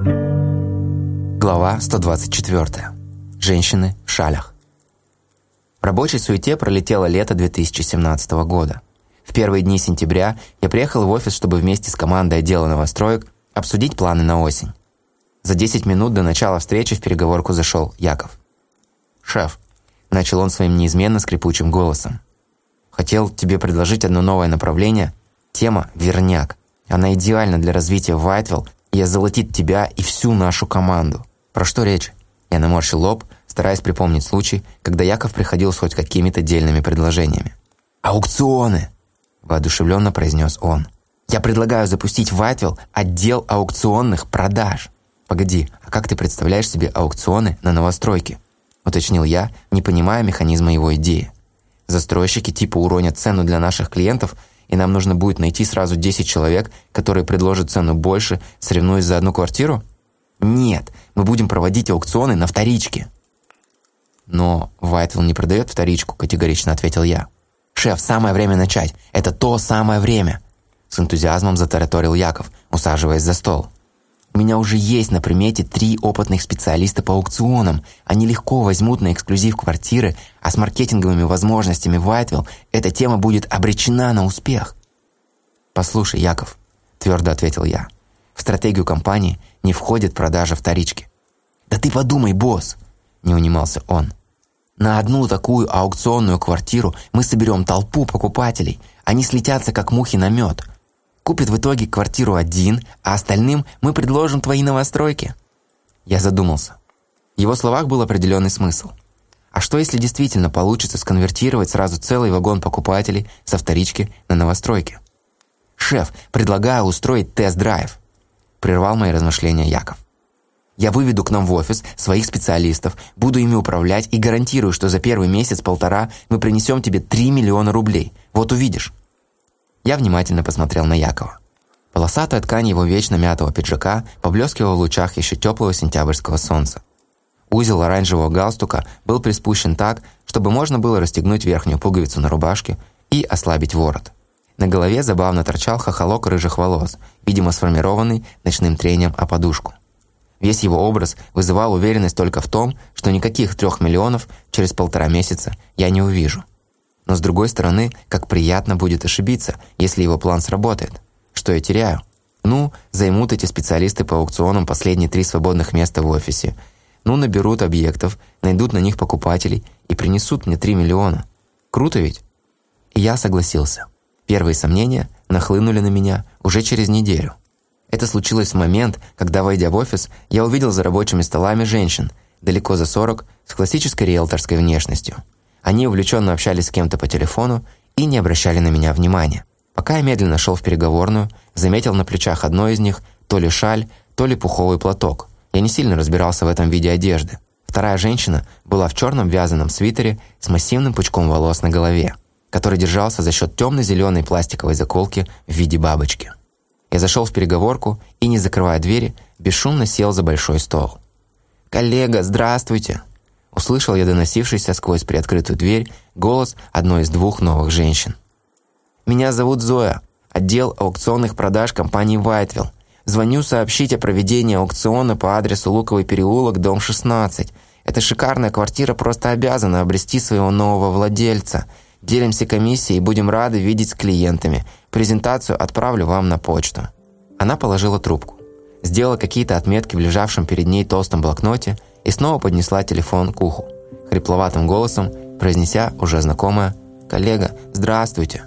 Глава 124. Женщины в шалях. В рабочей суете пролетело лето 2017 года. В первые дни сентября я приехал в офис, чтобы вместе с командой отдела новостроек обсудить планы на осень. За 10 минут до начала встречи в переговорку зашел Яков. «Шеф», – начал он своим неизменно скрипучим голосом, «хотел тебе предложить одно новое направление. Тема – верняк. Она идеальна для развития Вайтвилл и озолотит тебя и всю нашу команду. Про что речь?» Я наморщил лоб, стараясь припомнить случай, когда Яков приходил с хоть какими-то дельными предложениями. «Аукционы!» – воодушевленно произнес он. «Я предлагаю запустить в Вайтвилл отдел аукционных продаж». «Погоди, а как ты представляешь себе аукционы на новостройке?» – уточнил я, не понимая механизма его идеи. «Застройщики типа уронят цену для наших клиентов, и нам нужно будет найти сразу 10 человек, которые предложат цену больше, соревнуясь за одну квартиру?» «Нет, мы будем проводить аукционы на вторичке». «Но Вайтвилл не продает вторичку», – категорично ответил я. «Шеф, самое время начать. Это то самое время!» С энтузиазмом затараторил Яков, усаживаясь за стол. У меня уже есть на примете три опытных специалиста по аукционам. Они легко возьмут на эксклюзив квартиры, а с маркетинговыми возможностями Вайтвилл эта тема будет обречена на успех. «Послушай, Яков», – твердо ответил я, – «в стратегию компании не входит продажа вторички». «Да ты подумай, босс», – не унимался он. «На одну такую аукционную квартиру мы соберем толпу покупателей. Они слетятся, как мухи на мед купит в итоге квартиру один, а остальным мы предложим твои новостройки». Я задумался. В его словах был определенный смысл. А что если действительно получится сконвертировать сразу целый вагон покупателей со вторички на новостройки? «Шеф, предлагаю устроить тест-драйв», – прервал мои размышления Яков. «Я выведу к нам в офис своих специалистов, буду ими управлять и гарантирую, что за первый месяц-полтора мы принесем тебе 3 миллиона рублей. Вот увидишь». Я внимательно посмотрел на Якова. Полосатая ткань его вечно мятого пиджака поблескивала в лучах еще теплого сентябрьского солнца. Узел оранжевого галстука был приспущен так, чтобы можно было расстегнуть верхнюю пуговицу на рубашке и ослабить ворот. На голове забавно торчал хохолок рыжих волос, видимо сформированный ночным трением о подушку. Весь его образ вызывал уверенность только в том, что никаких трех миллионов через полтора месяца я не увижу. Но с другой стороны, как приятно будет ошибиться, если его план сработает. Что я теряю? Ну, займут эти специалисты по аукционам последние три свободных места в офисе. Ну, наберут объектов, найдут на них покупателей и принесут мне 3 миллиона. Круто ведь? И я согласился. Первые сомнения нахлынули на меня уже через неделю. Это случилось в момент, когда, войдя в офис, я увидел за рабочими столами женщин, далеко за 40, с классической риэлторской внешностью – они увлеченно общались с кем-то по телефону и не обращали на меня внимания. Пока я медленно шел в переговорную, заметил на плечах одной из них то ли шаль, то ли пуховый платок. Я не сильно разбирался в этом виде одежды. Вторая женщина была в черном вязаном свитере с массивным пучком волос на голове, который держался за счет темно-зеленой пластиковой заколки в виде бабочки. Я зашел в переговорку и, не закрывая двери, бесшумно сел за большой стол. «Коллега, здравствуйте!» Услышал я доносившийся сквозь приоткрытую дверь голос одной из двух новых женщин. «Меня зовут Зоя, отдел аукционных продаж компании «Вайтвилл». Звоню сообщить о проведении аукциона по адресу Луковый переулок, дом 16. Эта шикарная квартира просто обязана обрести своего нового владельца. Делимся комиссией и будем рады видеть с клиентами. Презентацию отправлю вам на почту». Она положила трубку. Сделала какие-то отметки в лежавшем перед ней толстом блокноте – и снова поднесла телефон к уху, хрипловатым голосом произнеся уже знакомое «Коллега, здравствуйте!»